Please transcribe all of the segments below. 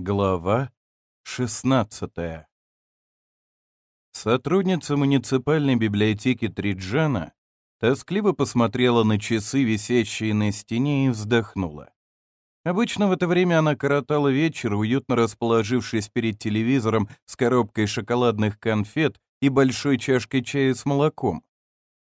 Глава 16 Сотрудница муниципальной библиотеки Триджана тоскливо посмотрела на часы, висящие на стене, и вздохнула. Обычно в это время она коротала вечер, уютно расположившись перед телевизором с коробкой шоколадных конфет и большой чашкой чая с молоком.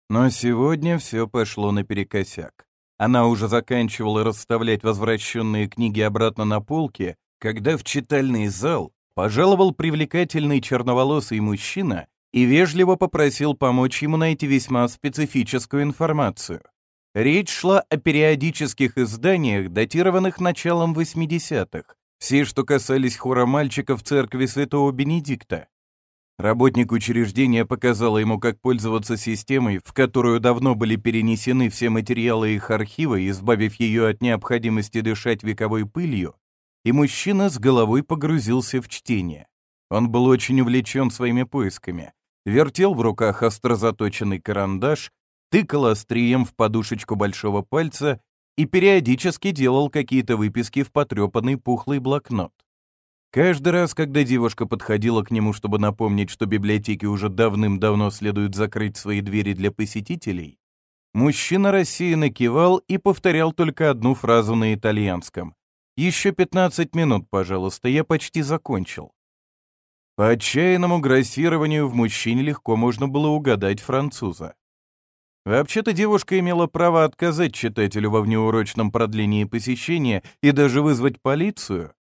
Но сегодня все пошло наперекосяк. Она уже заканчивала расставлять возвращенные книги обратно на полки, когда в читальный зал пожаловал привлекательный черноволосый мужчина и вежливо попросил помочь ему найти весьма специфическую информацию. Речь шла о периодических изданиях, датированных началом 80-х, все, что касались хора мальчиков церкви Святого Бенедикта. Работник учреждения показала ему, как пользоваться системой, в которую давно были перенесены все материалы их архива, избавив ее от необходимости дышать вековой пылью, и мужчина с головой погрузился в чтение. Он был очень увлечен своими поисками, вертел в руках острозаточенный карандаш, тыкал острием в подушечку большого пальца и периодически делал какие-то выписки в потрепанный пухлый блокнот. Каждый раз, когда девушка подходила к нему, чтобы напомнить, что библиотеки уже давным-давно следует закрыть свои двери для посетителей, мужчина рассеянно кивал и повторял только одну фразу на итальянском. Еще 15 минут, пожалуйста, я почти закончил. По отчаянному грассированию в мужчине легко можно было угадать француза. Вообще-то девушка имела право отказать читателю во внеурочном продлении посещения и даже вызвать полицию,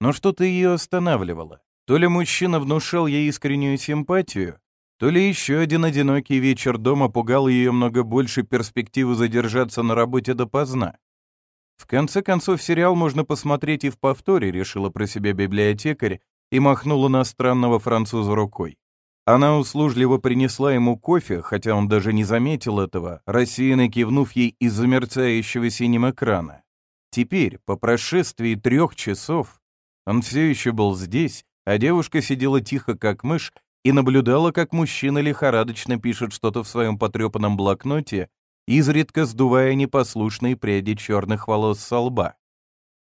но что-то ее останавливало. То ли мужчина внушал ей искреннюю симпатию, то ли еще один одинокий вечер дома пугал ее много больше перспективы задержаться на работе допоздна. В конце концов, сериал можно посмотреть и в повторе, решила про себя библиотекарь и махнула на странного француза рукой. Она услужливо принесла ему кофе, хотя он даже не заметил этого, рассеянно кивнув ей из-за мерцающего синим экрана. Теперь, по прошествии трех часов, он все еще был здесь, а девушка сидела тихо, как мышь, и наблюдала, как мужчина лихорадочно пишет что-то в своем потрепанном блокноте, изредка сдувая непослушные пряди черных волос со лба.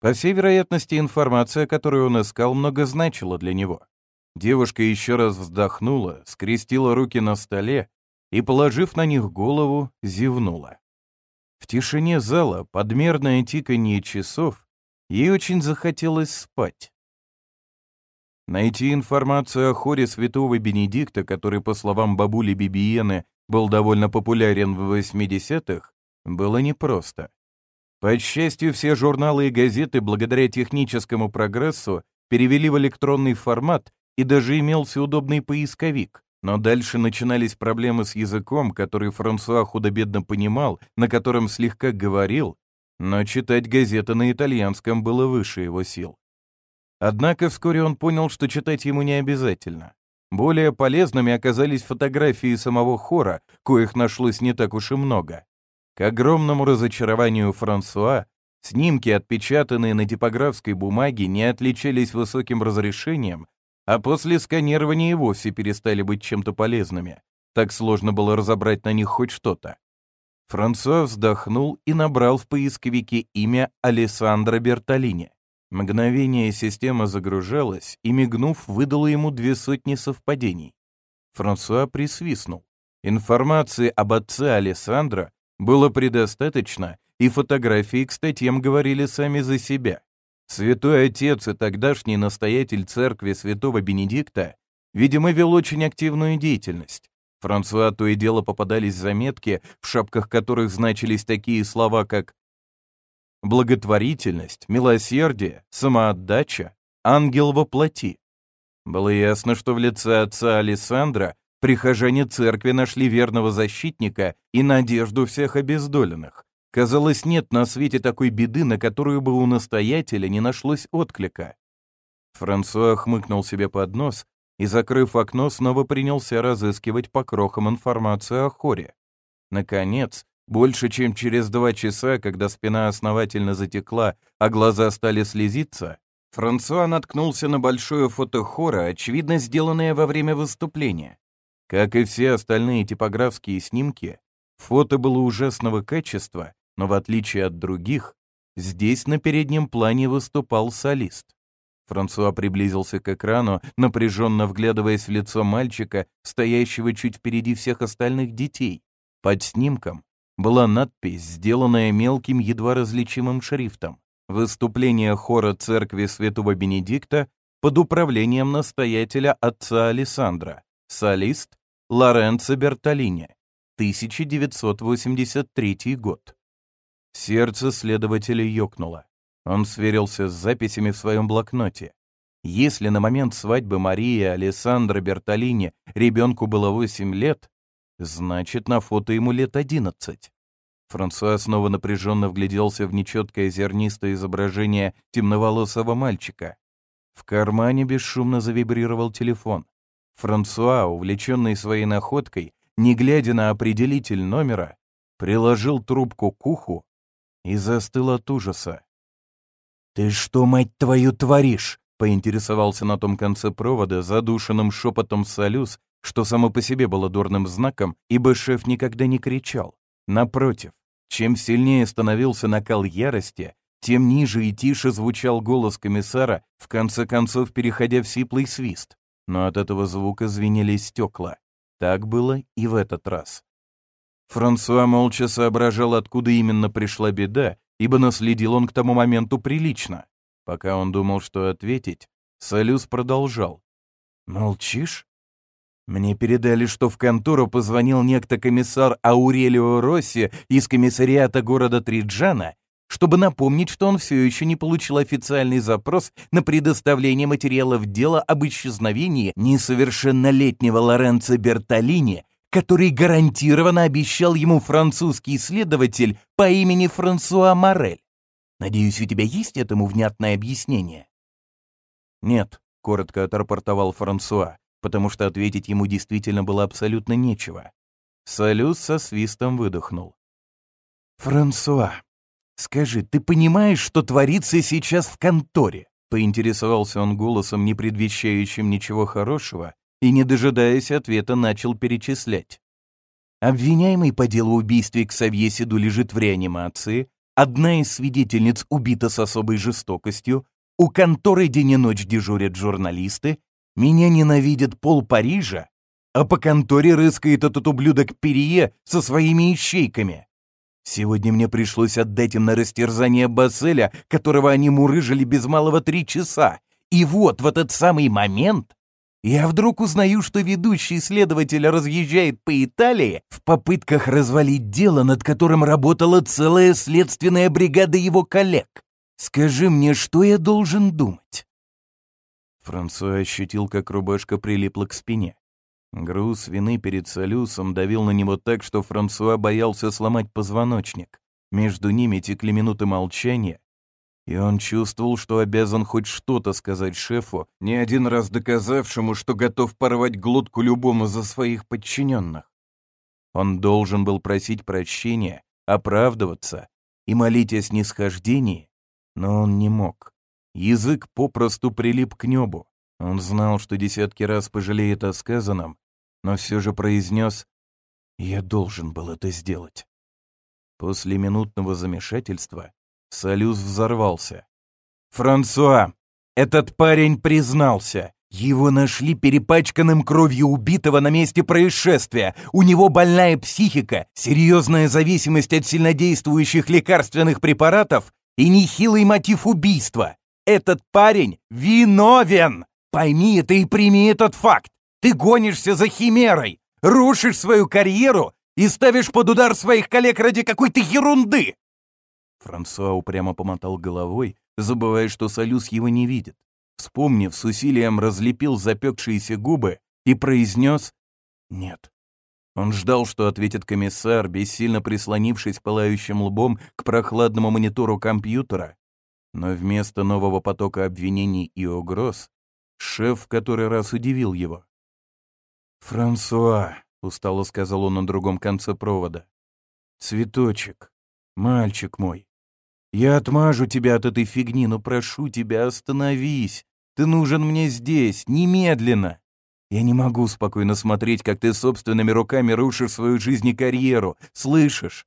По всей вероятности, информация, которую он искал, много значила для него. Девушка еще раз вздохнула, скрестила руки на столе и, положив на них голову, зевнула. В тишине зала, подмерное тиканье часов, ей очень захотелось спать. Найти информацию о хоре святого Бенедикта, который, по словам бабули Бибиены, был довольно популярен в 80-х, было непросто. По счастью, все журналы и газеты, благодаря техническому прогрессу, перевели в электронный формат и даже имелся удобный поисковик. Но дальше начинались проблемы с языком, который Франсуа худо-бедно понимал, на котором слегка говорил, но читать газеты на итальянском было выше его сил. Однако вскоре он понял, что читать ему не обязательно. Более полезными оказались фотографии самого хора, коих нашлось не так уж и много. К огромному разочарованию Франсуа, снимки, отпечатанные на типографской бумаге, не отличались высоким разрешением, а после сканирования и вовсе перестали быть чем-то полезными. Так сложно было разобрать на них хоть что-то. Франсуа вздохнул и набрал в поисковике имя Алессандро Бертолини. Мгновение система загружалась и, мигнув, выдала ему две сотни совпадений. Франсуа присвистнул. Информации об отце Алессандро было предостаточно, и фотографии к статьям говорили сами за себя. Святой Отец и тогдашний настоятель церкви святого Бенедикта, видимо, вел очень активную деятельность. Франсуа то и дело попадались заметки, в шапках которых значились такие слова, как благотворительность, милосердие, самоотдача, ангел во плоти. Было ясно, что в лице отца Александра прихожане церкви нашли верного защитника и надежду всех обездоленных. Казалось, нет на свете такой беды, на которую бы у настоятеля не нашлось отклика. Франсуа хмыкнул себе под нос и, закрыв окно, снова принялся разыскивать по крохам информацию о хоре. Наконец, больше чем через два часа, когда спина основательно затекла, а глаза стали слезиться, Франсуа наткнулся на большое фото хора, очевидно сделанное во время выступления. Как и все остальные типографские снимки, фото было ужасного качества, но в отличие от других, здесь на переднем плане выступал солист. Франсуа приблизился к экрану, напряженно вглядываясь в лицо мальчика, стоящего чуть впереди всех остальных детей. Под снимком была надпись, сделанная мелким, едва различимым шрифтом. Выступление хора церкви Святого Бенедикта под управлением настоятеля отца Алессандра, солист Лоренцо Бертолини, 1983 год. Сердце следователя ёкнуло. Он сверился с записями в своем блокноте. Если на момент свадьбы Марии Алессандро Бертолини ребенку было 8 лет, значит, на фото ему лет 11. Франсуа снова напряженно вгляделся в нечеткое зернистое изображение темноволосого мальчика. В кармане бесшумно завибрировал телефон. Франсуа, увлеченный своей находкой, не глядя на определитель номера, приложил трубку к уху и застыл от ужаса. «Ты что, мать твою, творишь?» — поинтересовался на том конце провода задушенным шепотом Солюз, что само по себе было дурным знаком, ибо шеф никогда не кричал. Напротив, чем сильнее становился накал ярости, тем ниже и тише звучал голос комиссара, в конце концов переходя в сиплый свист. Но от этого звука звенели стекла. Так было и в этот раз. Франсуа молча соображал, откуда именно пришла беда, ибо наследил он к тому моменту прилично. Пока он думал, что ответить, Солюс продолжал. «Молчишь? Мне передали, что в контору позвонил некто комиссар Аурелио Росси из комиссариата города Триджана, чтобы напомнить, что он все еще не получил официальный запрос на предоставление материалов дела об исчезновении несовершеннолетнего Лоренцо Бертолини который гарантированно обещал ему французский следователь по имени Франсуа Морель. Надеюсь, у тебя есть этому внятное объяснение? Нет, коротко отрапортовал Франсуа, потому что ответить ему действительно было абсолютно нечего. Салюс со свистом выдохнул. «Франсуа, скажи, ты понимаешь, что творится сейчас в конторе?» Поинтересовался он голосом, не предвещающим ничего хорошего, и, не дожидаясь ответа, начал перечислять. Обвиняемый по делу убийстве Ксавье Седу лежит в реанимации, одна из свидетельниц убита с особой жестокостью, у конторы день и ночь дежурят журналисты, меня ненавидит пол Парижа, а по конторе рыскает этот ублюдок Перье со своими ищейками. Сегодня мне пришлось отдать им на растерзание Басселя, которого они мурыжили без малого три часа. И вот в этот самый момент я вдруг узнаю, что ведущий следователь разъезжает по Италии в попытках развалить дело, над которым работала целая следственная бригада его коллег. Скажи мне, что я должен думать?» Франсуа ощутил, как рубашка прилипла к спине. Груз вины перед Солюсом давил на него так, что Франсуа боялся сломать позвоночник. Между ними текли минуты молчания, и он чувствовал, что обязан хоть что-то сказать шефу, не один раз доказавшему, что готов порвать глотку любому за своих подчиненных. Он должен был просить прощения, оправдываться и молить о снисхождении, но он не мог. Язык попросту прилип к небу. Он знал, что десятки раз пожалеет о сказанном, но все же произнес «Я должен был это сделать». После минутного замешательства Солюз взорвался. «Франсуа, этот парень признался. Его нашли перепачканным кровью убитого на месте происшествия. У него больная психика, серьезная зависимость от сильнодействующих лекарственных препаратов и нехилый мотив убийства. Этот парень виновен! Пойми это и прими этот факт. Ты гонишься за химерой, рушишь свою карьеру и ставишь под удар своих коллег ради какой-то ерунды. Франсуа упрямо помотал головой, забывая, что Солюс его не видит. Вспомнив, с усилием разлепил запекшиеся губы и произнес «Нет». Он ждал, что ответит комиссар, бессильно прислонившись пылающим лбом к прохладному монитору компьютера. Но вместо нового потока обвинений и угроз, шеф в который раз удивил его. «Франсуа», — устало сказал он на другом конце провода, — «цветочек, мальчик мой, я отмажу тебя от этой фигни, но прошу тебя, остановись. Ты нужен мне здесь, немедленно. Я не могу спокойно смотреть, как ты собственными руками рушишь свою жизнь и карьеру. Слышишь?»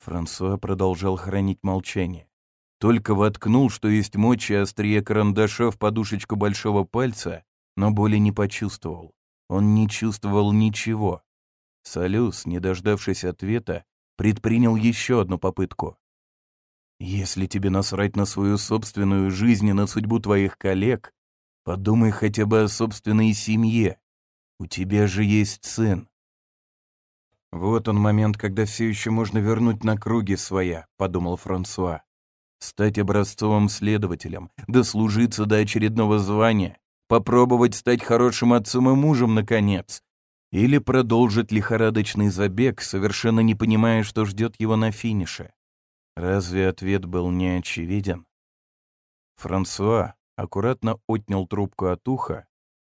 Франсуа продолжал хранить молчание. Только воткнул, что есть мочи острие карандаша в подушечку большого пальца, но боли не почувствовал. Он не чувствовал ничего. Солюс, не дождавшись ответа, предпринял еще одну попытку. «Если тебе насрать на свою собственную жизнь и на судьбу твоих коллег, подумай хотя бы о собственной семье. У тебя же есть сын». «Вот он момент, когда все еще можно вернуть на круги своя», — подумал Франсуа. «Стать образцовым следователем, дослужиться до очередного звания, попробовать стать хорошим отцом и мужем, наконец, или продолжить лихорадочный забег, совершенно не понимая, что ждет его на финише. Разве ответ был не очевиден? Франсуа аккуратно отнял трубку от уха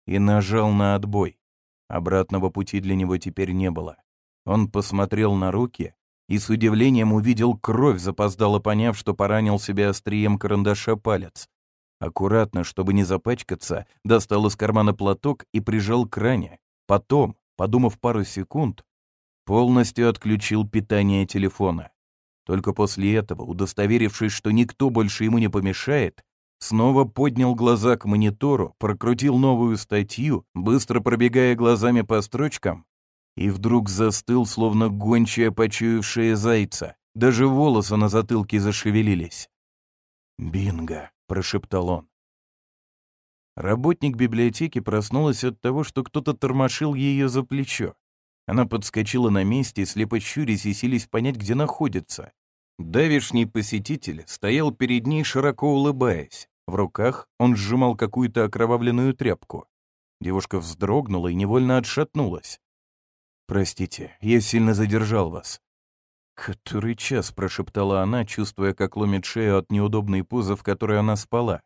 и нажал на отбой. Обратного пути для него теперь не было. Он посмотрел на руки и с удивлением увидел кровь, запоздало поняв, что поранил себя острием карандаша палец. Аккуратно, чтобы не запачкаться, достал из кармана платок и прижал к ране. Потом, подумав пару секунд, полностью отключил питание телефона. Только после этого, удостоверившись, что никто больше ему не помешает, снова поднял глаза к монитору, прокрутил новую статью, быстро пробегая глазами по строчкам, и вдруг застыл, словно гончая, почуявшая зайца. Даже волосы на затылке зашевелились. «Бинго!» прошептал он. Работник библиотеки проснулась от того, что кто-то тормошил ее за плечо. Она подскочила на месте, слепо щурясь и сились понять, где находится. Давишний посетитель стоял перед ней, широко улыбаясь. В руках он сжимал какую-то окровавленную тряпку. Девушка вздрогнула и невольно отшатнулась. «Простите, я сильно задержал вас. «Который час?» — прошептала она, чувствуя, как ломит шею от неудобной позы, в которой она спала.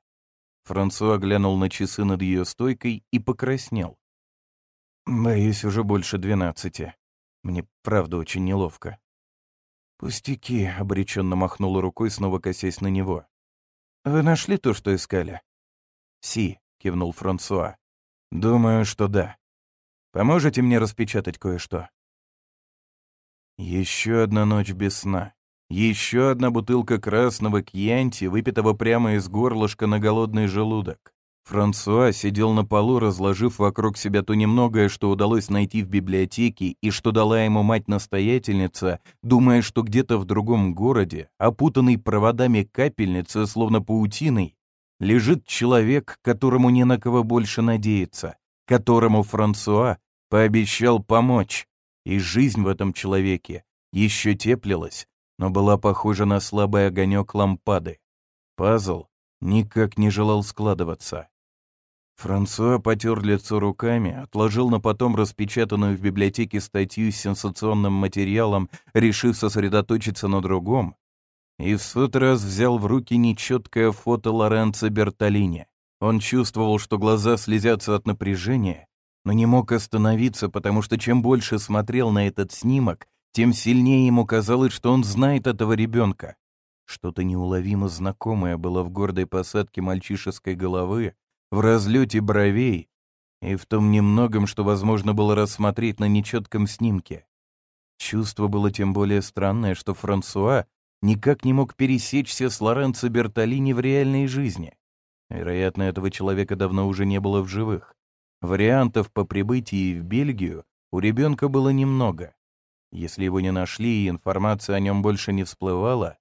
Франсуа глянул на часы над ее стойкой и покраснел. «Боюсь, уже больше двенадцати. Мне правда очень неловко». «Пустяки», — обреченно махнула рукой, снова косясь на него. «Вы нашли то, что искали?» «Си», — кивнул Франсуа. «Думаю, что да. Поможете мне распечатать кое-что?» Еще одна ночь без сна. Еще одна бутылка красного кьянти, выпитого прямо из горлышка на голодный желудок. Франсуа сидел на полу, разложив вокруг себя то немногое, что удалось найти в библиотеке и что дала ему мать-настоятельница, думая, что где-то в другом городе, опутанный проводами капельницы, словно паутиной, лежит человек, которому не на кого больше надеяться, которому Франсуа пообещал помочь. И жизнь в этом человеке еще теплилась, но была похожа на слабый огонек лампады. Пазл никак не желал складываться. Франсуа потер лицо руками, отложил на потом распечатанную в библиотеке статью с сенсационным материалом, решив сосредоточиться на другом, и в сот раз взял в руки нечеткое фото Лоренцо Бертолини. Он чувствовал, что глаза слезятся от напряжения, но не мог остановиться, потому что чем больше смотрел на этот снимок, тем сильнее ему казалось, что он знает этого ребенка. Что-то неуловимо знакомое было в гордой посадке мальчишеской головы, в разлете бровей и в том немногом, что возможно было рассмотреть на нечетком снимке. Чувство было тем более странное, что Франсуа никак не мог пересечься с Лоренцо Бертолини в реальной жизни. Вероятно, этого человека давно уже не было в живых. Вариантов по прибытии в Бельгию у ребенка было немного. Если его не нашли и информация о нем больше не всплывала,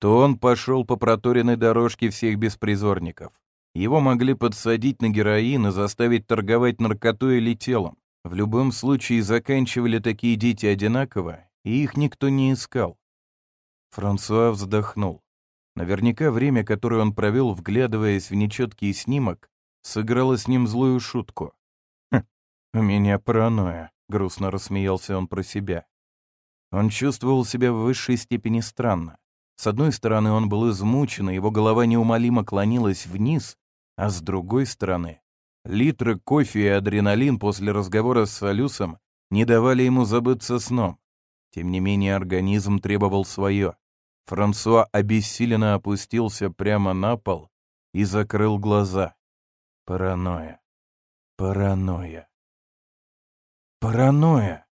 то он пошел по проторенной дорожке всех беспризорников. Его могли подсадить на героин и заставить торговать наркотой или телом. В любом случае заканчивали такие дети одинаково, и их никто не искал. Франсуа вздохнул. Наверняка время, которое он провел, вглядываясь в нечеткий снимок, сыграло с ним злую шутку. «У меня паранойя», — грустно рассмеялся он про себя. Он чувствовал себя в высшей степени странно. С одной стороны, он был измучен, и его голова неумолимо клонилась вниз, а с другой стороны, литры кофе и адреналин после разговора с Салюсом не давали ему забыться сном. Тем не менее, организм требовал свое. Франсуа обессиленно опустился прямо на пол и закрыл глаза. Паранойя. Паранойя. Паранойя.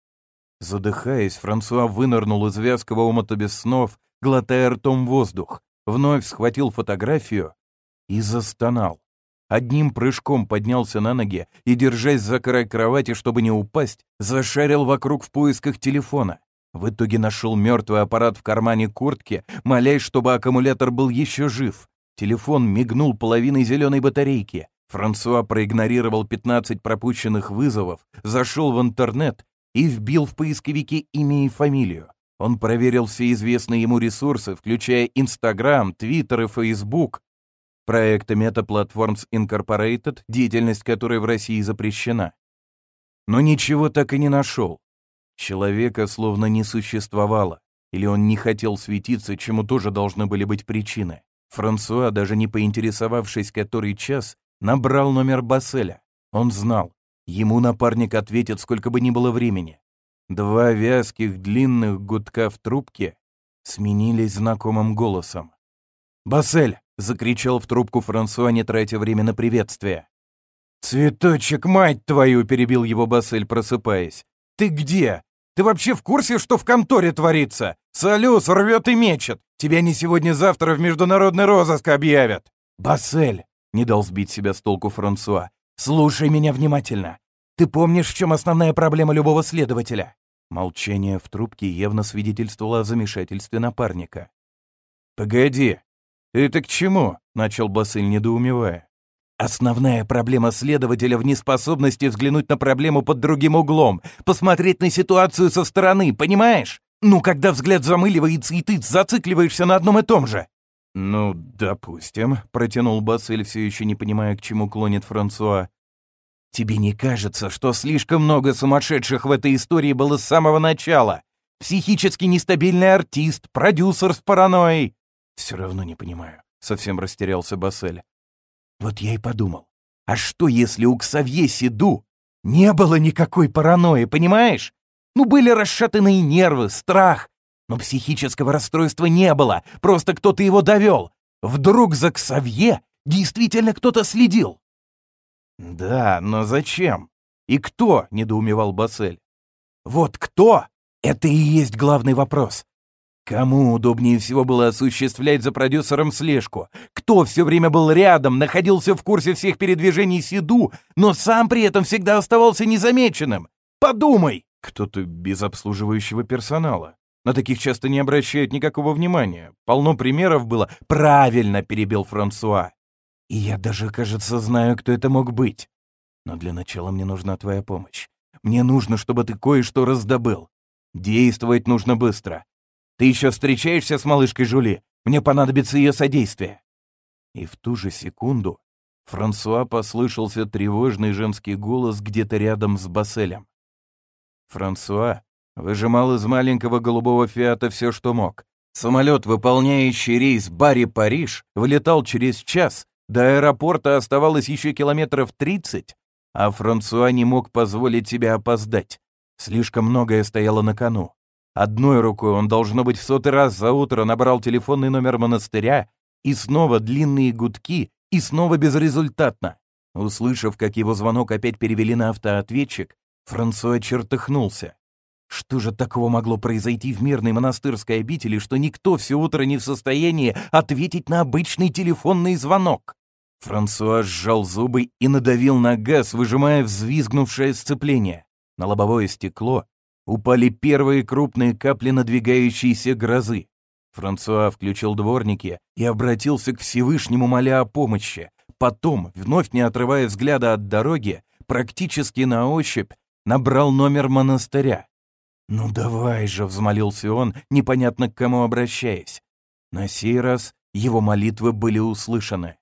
Задыхаясь, Франсуа вынырнул из вязкого омота без снов, глотая ртом воздух. вновь схватил фотографию и застонал. Одним прыжком поднялся на ноги и, держась за край кровати, чтобы не упасть, зашарил вокруг в поисках телефона. В итоге нашел мертвый аппарат в кармане куртки, молясь, чтобы аккумулятор был еще жив. Телефон мигнул половиной зеленой батарейки. Франсуа проигнорировал 15 пропущенных вызовов, зашел в интернет и вбил в поисковике имя и фамилию. Он проверил все известные ему ресурсы, включая Инстаграм, Твиттер и Фейсбук. Проекта Meta Platforms Incorporated, деятельность которой в России запрещена. Но ничего так и не нашел. Человека словно не существовало, или он не хотел светиться, чему тоже должны были быть причины. Франсуа, даже не поинтересовавшись который час, набрал номер Басселя. Он знал, ему напарник ответит, сколько бы ни было времени. Два вязких длинных гудка в трубке сменились знакомым голосом. «Бассель!» — закричал в трубку Франсуа, не тратя время на приветствие. «Цветочек, мать твою!» — перебил его Бассель, просыпаясь. «Ты где? Ты вообще в курсе, что в конторе творится? Солюс рвет и мечет. Тебя не сегодня-завтра в международный розыск объявят. Бассель, не дал сбить себя с толку Франсуа. Слушай меня внимательно. Ты помнишь, в чем основная проблема любого следователя? Молчание в трубке явно свидетельствовало о замешательстве напарника. «Погоди, это к чему?» — начал Басыль, недоумевая. Основная проблема следователя в неспособности взглянуть на проблему под другим углом, посмотреть на ситуацию со стороны, понимаешь? Ну, когда взгляд замыливается, и ты зацикливаешься на одном и том же. «Ну, допустим», — протянул Бассель, все еще не понимая, к чему клонит Франсуа. «Тебе не кажется, что слишком много сумасшедших в этой истории было с самого начала? Психически нестабильный артист, продюсер с паранойей?» «Все равно не понимаю», — совсем растерялся Бассель. Вот я и подумал, а что если у Ксавье Сиду не было никакой паранойи, понимаешь? Ну, были расшатанные нервы, страх, но психического расстройства не было, просто кто-то его довел. Вдруг за Ксавье действительно кто-то следил. «Да, но зачем? И кто?» — недоумевал Бассель. «Вот кто? Это и есть главный вопрос. Кому удобнее всего было осуществлять за продюсером слежку? Кто все время был рядом, находился в курсе всех передвижений Сиду, но сам при этом всегда оставался незамеченным? Подумай! Кто-то без обслуживающего персонала. На таких часто не обращают никакого внимания. Полно примеров было. Правильно перебил Франсуа. И я даже, кажется, знаю, кто это мог быть. Но для начала мне нужна твоя помощь. Мне нужно, чтобы ты кое-что раздобыл. Действовать нужно быстро. Ты еще встречаешься с малышкой Жули? Мне понадобится ее содействие». И в ту же секунду Франсуа послышался тревожный женский голос где-то рядом с Басселем. Франсуа выжимал из маленького голубого фиата все, что мог. Самолет, выполняющий рейс Барри-Париж, вылетал через час, до аэропорта оставалось еще километров тридцать, а Франсуа не мог позволить себе опоздать. Слишком многое стояло на кону. Одной рукой он, должно быть, в сотый раз за утро набрал телефонный номер монастыря, и снова длинные гудки, и снова безрезультатно. Услышав, как его звонок опять перевели на автоответчик, Франсуа чертыхнулся. Что же такого могло произойти в мирной монастырской обители, что никто все утро не в состоянии ответить на обычный телефонный звонок? Франсуа сжал зубы и надавил на газ, выжимая взвизгнувшее сцепление. На лобовое стекло упали первые крупные капли надвигающейся грозы. Франсуа включил дворники и обратился к Всевышнему, моля о помощи. Потом, вновь не отрывая взгляда от дороги, практически на ощупь набрал номер монастыря. «Ну давай же», — взмолился он, непонятно к кому обращаясь. На сей раз его молитвы были услышаны.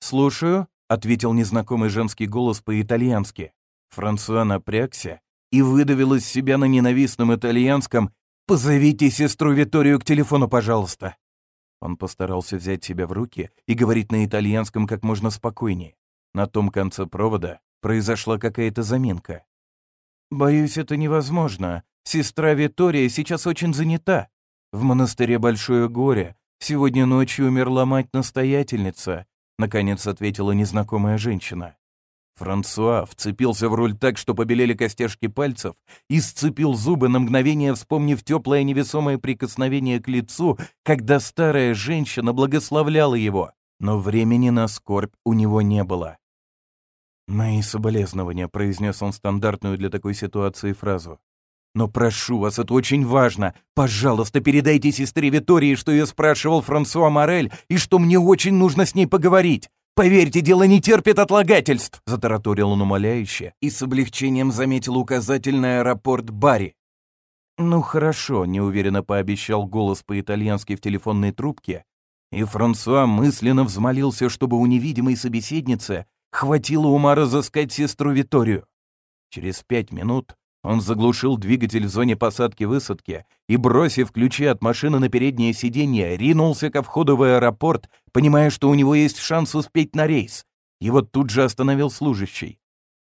«Слушаю», — ответил незнакомый женский голос по-итальянски. Франсуа напрягся и выдавил из себя на ненавистном итальянском «Позовите сестру Виторию к телефону, пожалуйста». Он постарался взять себя в руки и говорить на итальянском как можно спокойнее. На том конце провода произошла какая-то заминка. «Боюсь, это невозможно. Сестра Витория сейчас очень занята. В монастыре большое горе. Сегодня ночью умерла мать-настоятельница», — наконец ответила незнакомая женщина. Франсуа вцепился в руль так, что побелели костяшки пальцев, и сцепил зубы на мгновение, вспомнив теплое невесомое прикосновение к лицу, когда старая женщина благословляла его. Но времени на скорбь у него не было. «Мои соболезнования», — произнес он стандартную для такой ситуации фразу. «Но прошу вас, это очень важно. Пожалуйста, передайте сестре Витории, что я спрашивал Франсуа Морель, и что мне очень нужно с ней поговорить. «Поверьте, дело не терпит отлагательств!» — затараторил он умоляюще и с облегчением заметил указатель на аэропорт Барри. «Ну хорошо», — неуверенно пообещал голос по-итальянски в телефонной трубке, и Франсуа мысленно взмолился, чтобы у невидимой собеседницы хватило ума разыскать сестру Виторию. Через пять минут он заглушил двигатель в зоне посадки-высадки и, бросив ключи от машины на переднее сиденье, ринулся ко входу в аэропорт, понимая, что у него есть шанс успеть на рейс. Его тут же остановил служащий.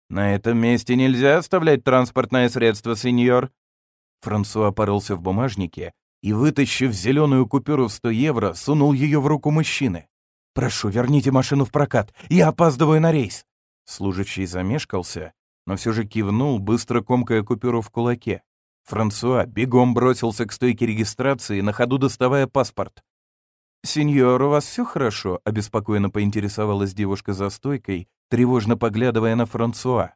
«На этом месте нельзя оставлять транспортное средство, сеньор». Франсуа порылся в бумажнике и, вытащив зеленую купюру в 100 евро, сунул ее в руку мужчины. «Прошу, верните машину в прокат, я опаздываю на рейс». Служащий замешкался, но все же кивнул, быстро комкая купюру в кулаке. Франсуа бегом бросился к стойке регистрации, на ходу доставая паспорт. «Сеньор, у вас все хорошо?» — обеспокоенно поинтересовалась девушка за стойкой, тревожно поглядывая на Франсуа.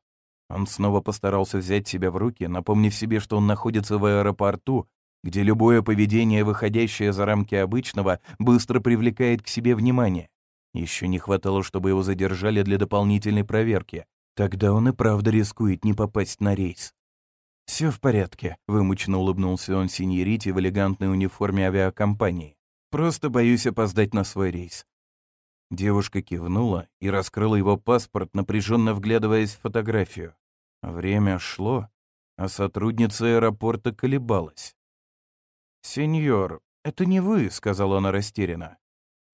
Он снова постарался взять себя в руки, напомнив себе, что он находится в аэропорту, где любое поведение, выходящее за рамки обычного, быстро привлекает к себе внимание. Еще не хватало, чтобы его задержали для дополнительной проверки. Тогда он и правда рискует не попасть на рейс. «Все в порядке», — вымученно улыбнулся он синьорите в элегантной униформе авиакомпании. «Просто боюсь опоздать на свой рейс». Девушка кивнула и раскрыла его паспорт, напряженно вглядываясь в фотографию. Время шло, а сотрудница аэропорта колебалась. «Сеньор, это не вы», — сказала она растерянно.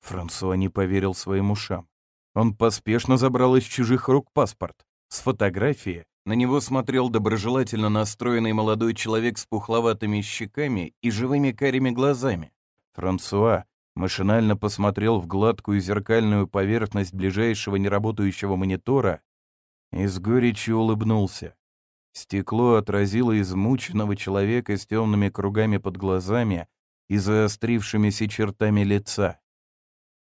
Франсуа не поверил своим ушам. Он поспешно забрал из чужих рук паспорт. С фотографии на него смотрел доброжелательно настроенный молодой человек с пухловатыми щеками и живыми карими глазами. Франсуа машинально посмотрел в гладкую зеркальную поверхность ближайшего неработающего монитора и с горечью улыбнулся. Стекло отразило измученного человека с темными кругами под глазами и заострившимися чертами лица.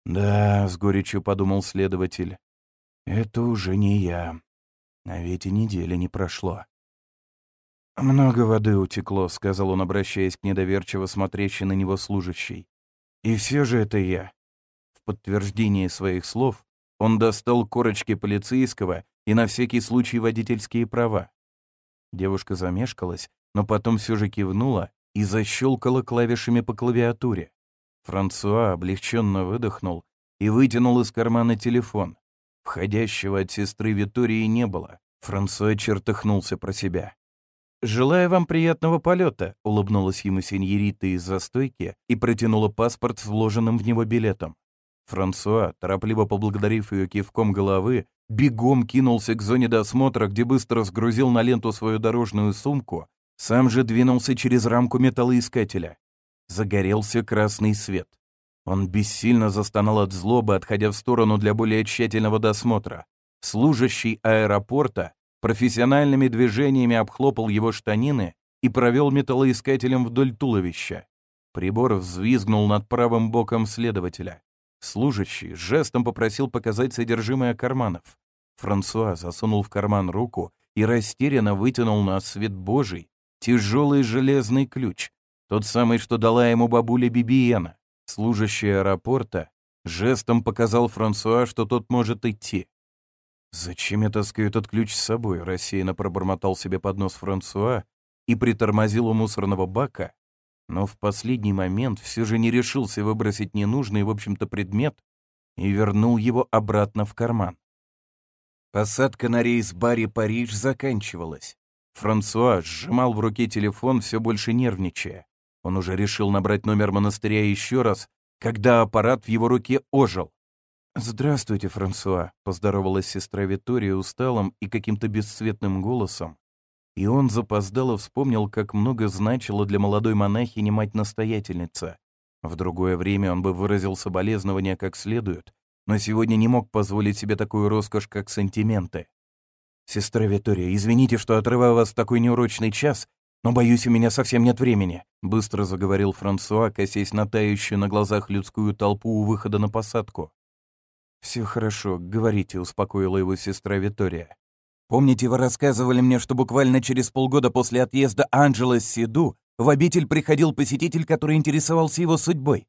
«Да», — с горечью подумал следователь, — «это уже не я». А ведь и недели не прошло. «Много воды утекло», — сказал он, обращаясь к недоверчиво смотрящей на него служащей. «И все же это я». В подтверждение своих слов он достал корочки полицейского и на всякий случай водительские права. Девушка замешкалась, но потом все же кивнула и защелкала клавишами по клавиатуре. Франсуа облегченно выдохнул и вытянул из кармана телефон. Входящего от сестры Витории не было. Франсуа чертыхнулся про себя. «Желаю вам приятного полета», — улыбнулась ему сеньорита из застойки и протянула паспорт с вложенным в него билетом. Франсуа, торопливо поблагодарив ее кивком головы, бегом кинулся к зоне досмотра, где быстро сгрузил на ленту свою дорожную сумку, сам же двинулся через рамку металлоискателя. Загорелся красный свет. Он бессильно застонал от злобы, отходя в сторону для более тщательного досмотра. Служащий аэропорта профессиональными движениями обхлопал его штанины и провел металлоискателем вдоль туловища. Прибор взвизгнул над правым боком следователя. Служащий жестом попросил показать содержимое карманов. Франсуа засунул в карман руку и растерянно вытянул на свет Божий тяжелый железный ключ, тот самый, что дала ему бабуля Бибиена. Служащий аэропорта жестом показал Франсуа, что тот может идти. «Зачем я таскаю этот ключ с собой?» — рассеянно пробормотал себе под нос Франсуа и притормозил у мусорного бака, но в последний момент все же не решился выбросить ненужный, в общем-то, предмет и вернул его обратно в карман. Посадка на рейс Барри Париж заканчивалась. Франсуа сжимал в руке телефон, все больше нервничая. Он уже решил набрать номер монастыря еще раз, когда аппарат в его руке ожил. «Здравствуйте, Франсуа», — поздоровалась сестра Витория усталым и каким-то бесцветным голосом. И он запоздало вспомнил, как много значила для молодой монахини мать-настоятельница. В другое время он бы выразил соболезнования как следует, но сегодня не мог позволить себе такую роскошь, как сантименты. «Сестра Витория, извините, что отрываю вас в такой неурочный час, но, боюсь, у меня совсем нет времени», — быстро заговорил Франсуа, косясь на тающую на глазах людскую толпу у выхода на посадку. «Все хорошо, говорите», — успокоила его сестра Витория. «Помните, вы рассказывали мне, что буквально через полгода после отъезда Анджела Сиду в обитель приходил посетитель, который интересовался его судьбой?»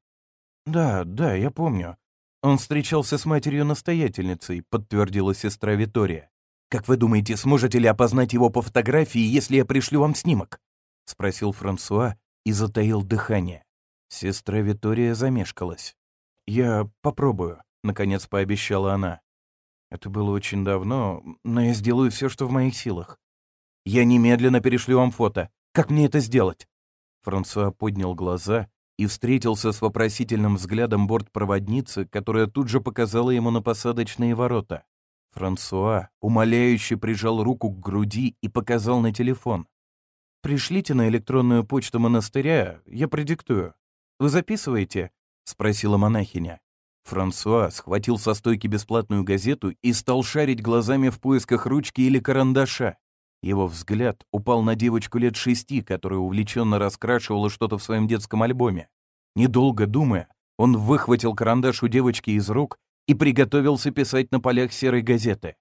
«Да, да, я помню. Он встречался с матерью-настоятельницей», — подтвердила сестра Витория. «Как вы думаете, сможете ли опознать его по фотографии, если я пришлю вам снимок?» — спросил Франсуа и затаил дыхание. Сестра Витория замешкалась. «Я попробую», — наконец пообещала она. «Это было очень давно, но я сделаю все, что в моих силах. Я немедленно перешлю вам фото. Как мне это сделать?» Франсуа поднял глаза и встретился с вопросительным взглядом бортпроводницы, которая тут же показала ему на посадочные ворота. Франсуа умоляюще прижал руку к груди и показал на телефон. «Пришлите на электронную почту монастыря, я продиктую. Вы записываете?» — спросила монахиня. Франсуа схватил со стойки бесплатную газету и стал шарить глазами в поисках ручки или карандаша. Его взгляд упал на девочку лет шести, которая увлеченно раскрашивала что-то в своем детском альбоме. Недолго думая, он выхватил карандаш у девочки из рук и приготовился писать на полях серой газеты.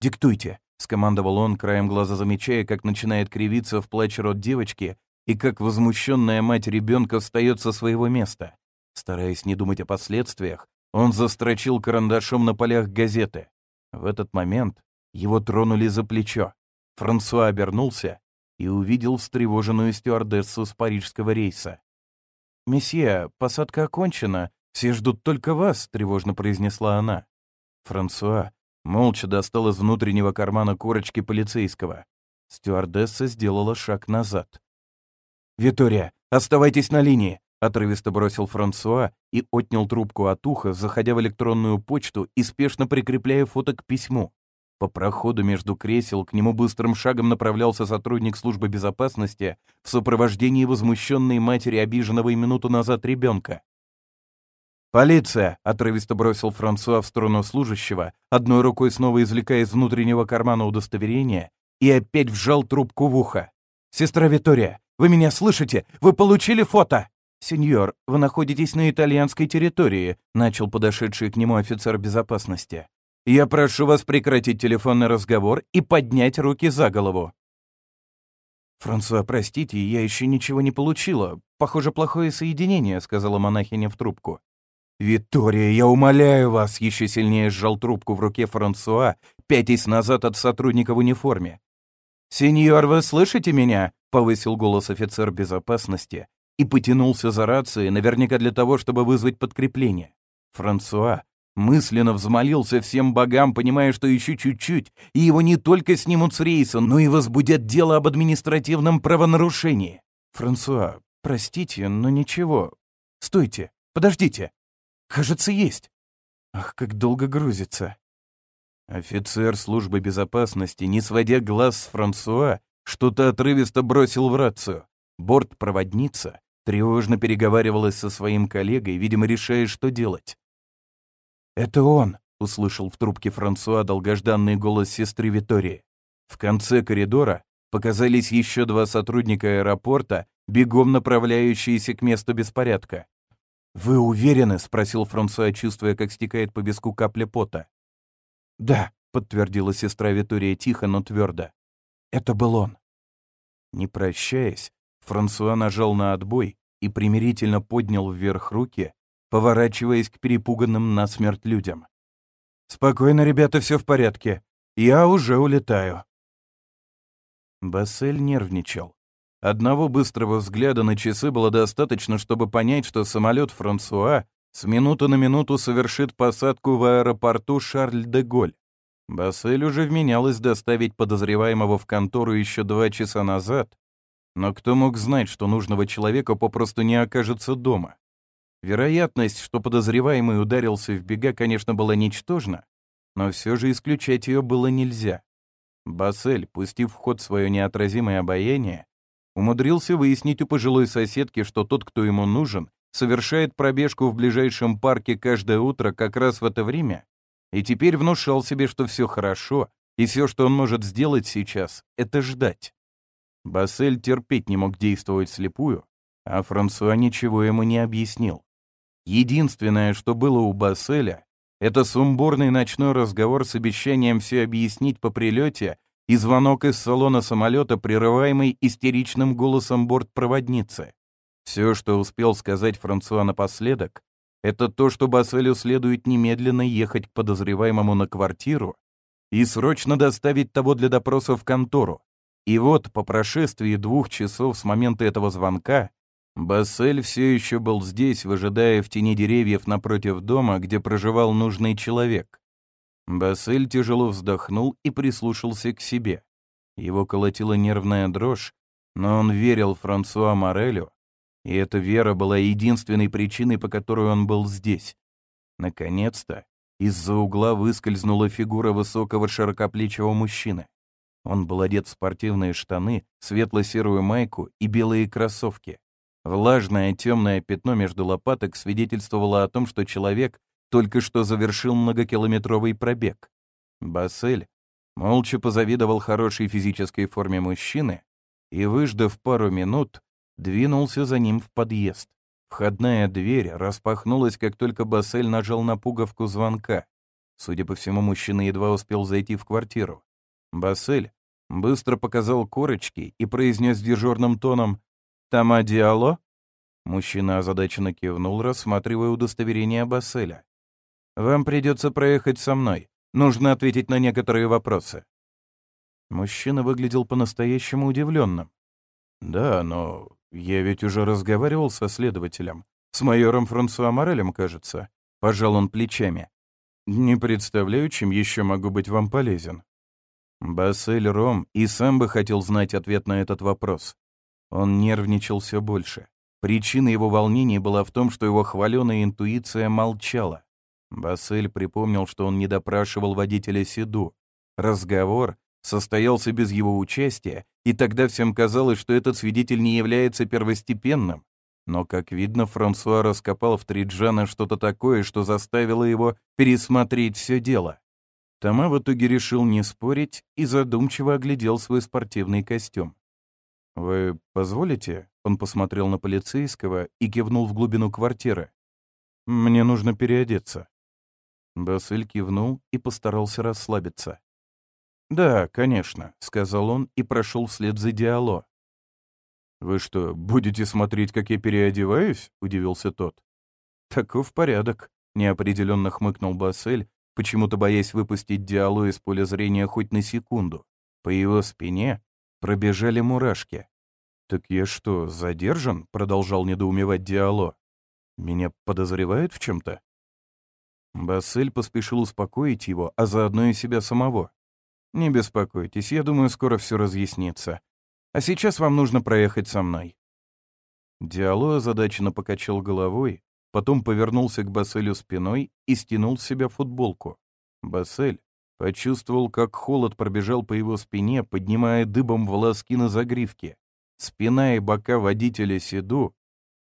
«Диктуйте», — скомандовал он, краем глаза замечая, как начинает кривиться в плач рот девочки и как возмущенная мать ребенка встает со своего места. Стараясь не думать о последствиях, он застрочил карандашом на полях газеты. В этот момент его тронули за плечо. Франсуа обернулся и увидел встревоженную стюардессу с парижского рейса. «Месье, посадка окончена, все ждут только вас», — тревожно произнесла она. Франсуа молча достал из внутреннего кармана корочки полицейского. Стюардесса сделала шаг назад. «Витория, оставайтесь на линии!» — отрывисто бросил Франсуа и отнял трубку от уха, заходя в электронную почту и спешно прикрепляя фото к письму. По проходу между кресел к нему быстрым шагом направлялся сотрудник службы безопасности в сопровождении возмущенной матери обиженного и минуту назад ребенка. «Полиция!» — отрывисто бросил Франсуа в сторону служащего, одной рукой снова извлекая из внутреннего кармана удостоверение, и опять вжал трубку в ухо. «Сестра Витория, вы меня слышите? Вы получили фото?» «Сеньор, вы находитесь на итальянской территории», — начал подошедший к нему офицер безопасности. «Я прошу вас прекратить телефонный разговор и поднять руки за голову». «Франсуа, простите, я еще ничего не получила. Похоже, плохое соединение», — сказала монахиня в трубку. «Виктория, я умоляю вас!» — еще сильнее сжал трубку в руке Франсуа, пятясь назад от сотрудника в униформе. «Сеньор, вы слышите меня?» — повысил голос офицер безопасности и потянулся за рацией, наверняка для того, чтобы вызвать подкрепление. Франсуа мысленно взмолился всем богам, понимая, что еще чуть-чуть, и его не только снимут с рейса, но и возбудят дело об административном правонарушении. «Франсуа, простите, но ничего. Стойте, подождите!» Кажется, есть. Ах, как долго грузится. Офицер службы безопасности, не сводя глаз с Франсуа, что-то отрывисто бросил в рацию. Бортпроводница тревожно переговаривалась со своим коллегой, видимо, решая, что делать. «Это он!» — услышал в трубке Франсуа долгожданный голос сестры Витории. В конце коридора показались еще два сотрудника аэропорта, бегом направляющиеся к месту беспорядка. «Вы уверены?» — спросил Франсуа, чувствуя, как стекает по виску капля пота. «Да», — подтвердила сестра Витория тихо, но твердо. «Это был он». Не прощаясь, Франсуа нажал на отбой и примирительно поднял вверх руки, поворачиваясь к перепуганным насмерть людям. «Спокойно, ребята, все в порядке. Я уже улетаю». Бассель нервничал. Одного быстрого взгляда на часы было достаточно, чтобы понять, что самолет Франсуа с минуты на минуту совершит посадку в аэропорту Шарль-де-Голь. Бассель уже вменялось доставить подозреваемого в контору еще два часа назад, но кто мог знать, что нужного человека попросту не окажется дома? Вероятность, что подозреваемый ударился в бега, конечно, была ничтожна, но все же исключать ее было нельзя. Бассель, пустив в ход свое неотразимое обаяние, Умудрился выяснить у пожилой соседки, что тот, кто ему нужен, совершает пробежку в ближайшем парке каждое утро как раз в это время, и теперь внушал себе, что все хорошо, и все, что он может сделать сейчас, это ждать. Бассель терпеть не мог действовать слепую, а Франсуа ничего ему не объяснил. Единственное, что было у Басселя, это сумбурный ночной разговор с обещанием все объяснить по прилете и звонок из салона самолета, прерываемый истеричным голосом бортпроводницы. Все, что успел сказать Франсуа напоследок, это то, что Басселю следует немедленно ехать к подозреваемому на квартиру и срочно доставить того для допроса в контору. И вот, по прошествии двух часов с момента этого звонка, Бассель все еще был здесь, выжидая в тени деревьев напротив дома, где проживал нужный человек. Бассель тяжело вздохнул и прислушался к себе. Его колотила нервная дрожь, но он верил Франсуа Морелю, и эта вера была единственной причиной, по которой он был здесь. Наконец-то из-за угла выскользнула фигура высокого широкоплечего мужчины. Он был одет в спортивные штаны, светло-серую майку и белые кроссовки. Влажное темное пятно между лопаток свидетельствовало о том, что человек только что завершил многокилометровый пробег. Бассель молча позавидовал хорошей физической форме мужчины и, выждав пару минут, двинулся за ним в подъезд. Входная дверь распахнулась, как только Бассель нажал на пуговку звонка. Судя по всему, мужчина едва успел зайти в квартиру. Бассель быстро показал корочки и произнес дежурным тоном «Тома Диало?» Мужчина озадаченно кивнул, рассматривая удостоверение Басселя. «Вам придется проехать со мной. Нужно ответить на некоторые вопросы». Мужчина выглядел по-настоящему удивленным. «Да, но я ведь уже разговаривал со следователем. С майором Франсуа Морелем, кажется». Пожал он плечами. «Не представляю, чем еще могу быть вам полезен». Бассель Ром и сам бы хотел знать ответ на этот вопрос. Он нервничал все больше. Причина его волнения была в том, что его хваленая интуиция молчала. Бассель припомнил, что он не допрашивал водителя Седу. Разговор состоялся без его участия, и тогда всем казалось, что этот свидетель не является первостепенным. Но, как видно, Франсуа раскопал в Триджана что-то такое, что заставило его пересмотреть все дело. Тома в итоге решил не спорить и задумчиво оглядел свой спортивный костюм. «Вы позволите?» — он посмотрел на полицейского и кивнул в глубину квартиры. «Мне нужно переодеться». Басыль кивнул и постарался расслабиться. «Да, конечно», — сказал он и прошел вслед за Диало. «Вы что, будете смотреть, как я переодеваюсь?» — удивился тот. «Таков порядок», — неопределенно хмыкнул Бассель, почему-то боясь выпустить Диало из поля зрения хоть на секунду. По его спине пробежали мурашки. «Так я что, задержан?» — продолжал недоумевать Диало. «Меня подозревают в чем-то?» Бассель поспешил успокоить его, а заодно и себя самого. «Не беспокойтесь, я думаю, скоро все разъяснится. А сейчас вам нужно проехать со мной». Диало озадаченно покачал головой, потом повернулся к Басселю спиной и стянул с себя футболку. Бассель почувствовал, как холод пробежал по его спине, поднимая дыбом волоски на загривке. Спина и бока водителя Седу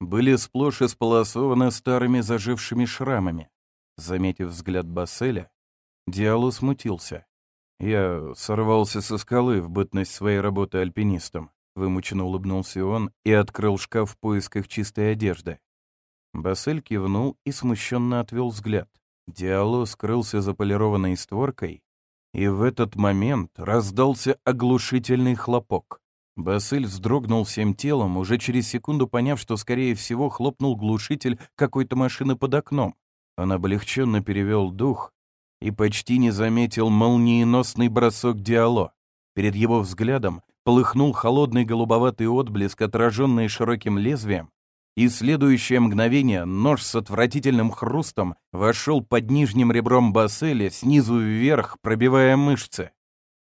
были сплошь исполосованы старыми зажившими шрамами. Заметив взгляд Басселя, Диалу смутился. «Я сорвался со скалы в бытность своей работы альпинистом», — вымученно улыбнулся он и открыл шкаф в поисках чистой одежды. Бассель кивнул и смущенно отвел взгляд. Диало скрылся за полированной створкой, и в этот момент раздался оглушительный хлопок. Басыль вздрогнул всем телом, уже через секунду поняв, что, скорее всего, хлопнул глушитель какой-то машины под окном. Он облегченно перевел дух и почти не заметил молниеносный бросок Диало. Перед его взглядом полыхнул холодный голубоватый отблеск, отраженный широким лезвием, и следующее мгновение нож с отвратительным хрустом вошел под нижним ребром Басселя снизу вверх, пробивая мышцы.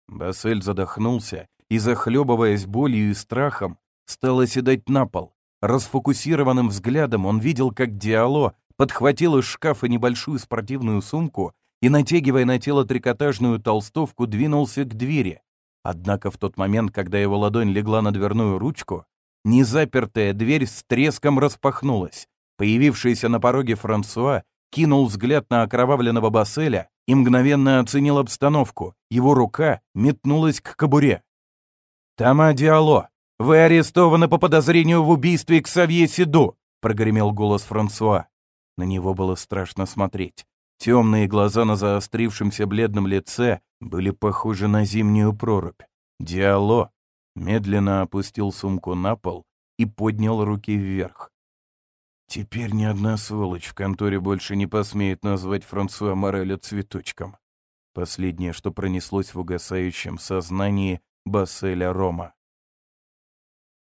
Бассель задохнулся и, захлебываясь болью и страхом, стал оседать на пол. Расфокусированным взглядом он видел, как Диало подхватил из шкафа небольшую спортивную сумку и, натягивая на тело трикотажную толстовку, двинулся к двери. Однако в тот момент, когда его ладонь легла на дверную ручку, незапертая дверь с треском распахнулась. Появившийся на пороге Франсуа кинул взгляд на окровавленного Басселя и мгновенно оценил обстановку. Его рука метнулась к кобуре. «Тома Диало, вы арестованы по подозрению в убийстве Ксавье Сиду!» — прогремел голос Франсуа. На него было страшно смотреть. Темные глаза на заострившемся бледном лице были похожи на зимнюю прорубь. Диало медленно опустил сумку на пол и поднял руки вверх. Теперь ни одна сволочь в конторе больше не посмеет назвать Франсуа Мореля цветочком. Последнее, что пронеслось в угасающем сознании Басселя Рома.